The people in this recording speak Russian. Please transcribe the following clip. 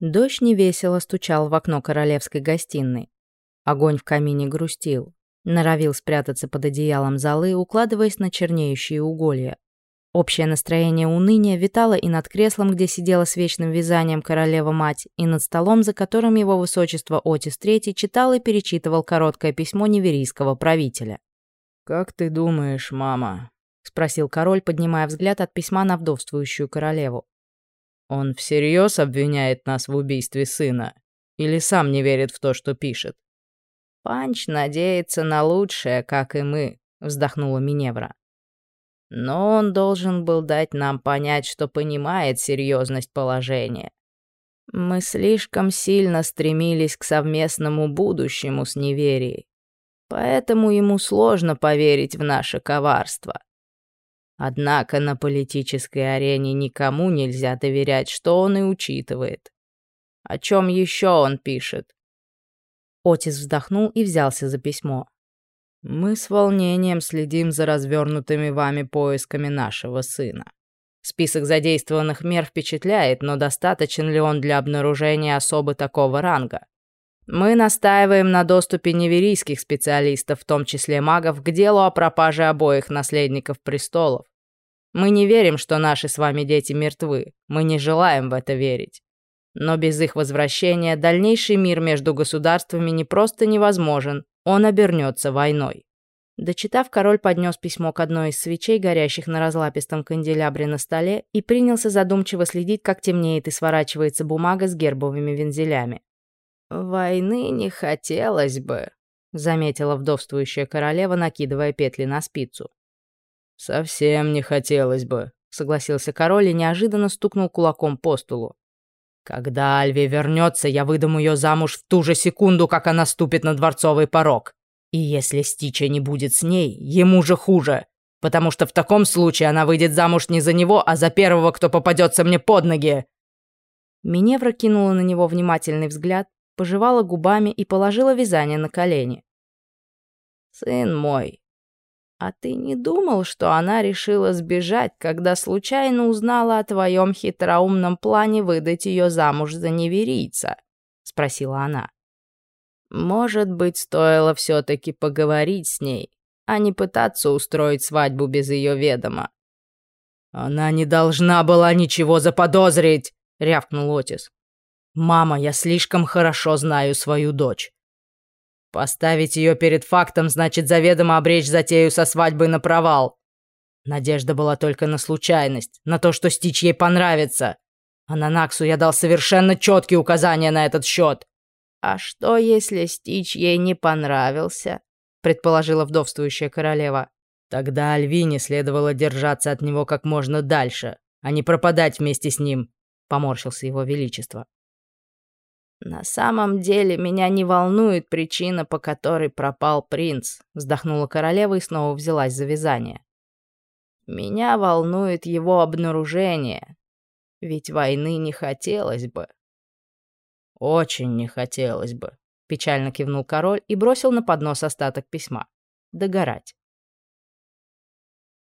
Дождь невесело стучал в окно королевской гостиной. Огонь в камине грустил, норовил спрятаться под одеялом золы, укладываясь на чернеющие уголья. Общее настроение уныния витало и над креслом, где сидела с вечным вязанием королева-мать, и над столом, за которым его высочество Отис III читал и перечитывал короткое письмо неверийского правителя. «Как ты думаешь, мама?» — спросил король, поднимая взгляд от письма на вдовствующую королеву. Он всерьез обвиняет нас в убийстве сына? Или сам не верит в то, что пишет? Панч надеется на лучшее, как и мы, вздохнула Миневра. Но он должен был дать нам понять, что понимает серьезность положения. Мы слишком сильно стремились к совместному будущему с неверией, поэтому ему сложно поверить в наше коварство. Однако на политической арене никому нельзя доверять, что он и учитывает. О чем еще он пишет? Отис вздохнул и взялся за письмо. «Мы с волнением следим за развернутыми вами поисками нашего сына. Список задействованных мер впечатляет, но достаточен ли он для обнаружения особы такого ранга? Мы настаиваем на доступе неверийских специалистов, в том числе магов, к делу о пропаже обоих наследников престолов. Мы не верим, что наши с вами дети мертвы. Мы не желаем в это верить. Но без их возвращения дальнейший мир между государствами не просто невозможен, он обернется войной. Дочитав, король поднес письмо к одной из свечей, горящих на разлапистом канделябре на столе, и принялся задумчиво следить, как темнеет и сворачивается бумага с гербовыми вензелями. «Войны не хотелось бы», — заметила вдовствующая королева, накидывая петли на спицу. «Совсем не хотелось бы», — согласился король и неожиданно стукнул кулаком по столу. «Когда Альви вернется, я выдам ее замуж в ту же секунду, как она ступит на дворцовый порог. И если Стича не будет с ней, ему же хуже, потому что в таком случае она выйдет замуж не за него, а за первого, кто попадется мне под ноги». Миневра кинула на него внимательный взгляд, пожевала губами и положила вязание на колени. «Сын мой, а ты не думал, что она решила сбежать, когда случайно узнала о твоем хитроумном плане выдать ее замуж за неверийца?» — спросила она. «Может быть, стоило все-таки поговорить с ней, а не пытаться устроить свадьбу без ее ведома». «Она не должна была ничего заподозрить!» — рявкнул Отис. «Мама, я слишком хорошо знаю свою дочь. Поставить ее перед фактом значит заведомо обречь затею со свадьбой на провал. Надежда была только на случайность, на то, что Стич ей понравится. А на Наксу я дал совершенно четкие указания на этот счет. «А что, если Стич ей не понравился?» — предположила вдовствующая королева. «Тогда Альвине следовало держаться от него как можно дальше, а не пропадать вместе с ним», — поморщился его величество. «На самом деле меня не волнует причина, по которой пропал принц», вздохнула королева и снова взялась за вязание. «Меня волнует его обнаружение, ведь войны не хотелось бы». «Очень не хотелось бы», — печально кивнул король и бросил на поднос остаток письма. «Догорать».